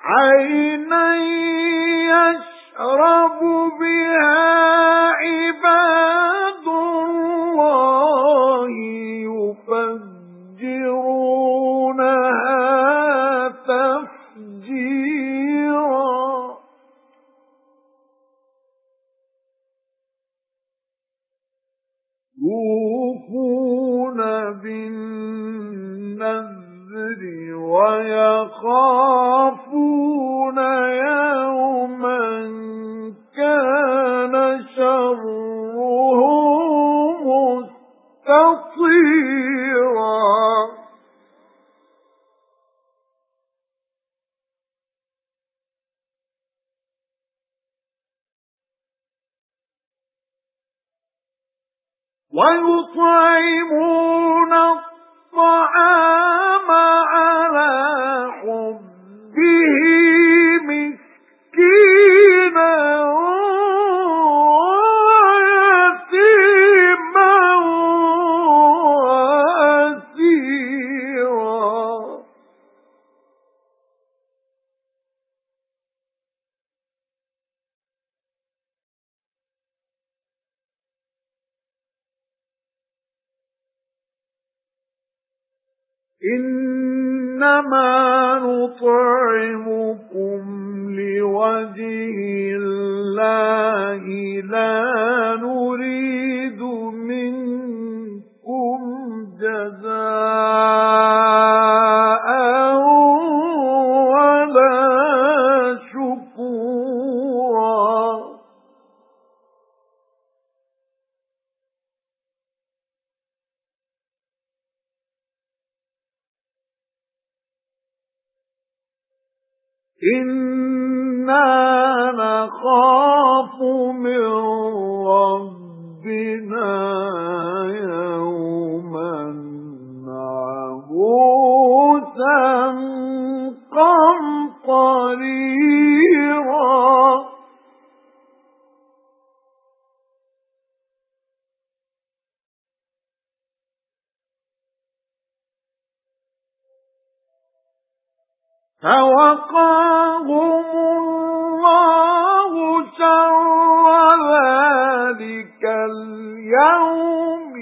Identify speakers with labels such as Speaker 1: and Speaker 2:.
Speaker 1: عَيْنًا يَشْرَبُ بِهَا عِبَادُ اللَّهِ يُفَجِّرُونَهَا تَفْجِيرًا. يُوفُونَ بِالنَّذْرِ وَيَخَافُونَ يَوْمًا كَانَ شَرُّهُ مُسْتَطِيرًا. وَيُطْعِمُونَ إِنَّمَا نُطْعِمُكُمْ لِوَجْهِ اللَّهِ لَا نُرِيدُ إِنَّا نَخَافُ مِن رَّبِّنَا يَوْمًا عَبُوسًا قَمْطَرِيرًا فَوَقَاهُمُ اللَّهُ شَرَّ ذَلِكَ الْيَوْمِ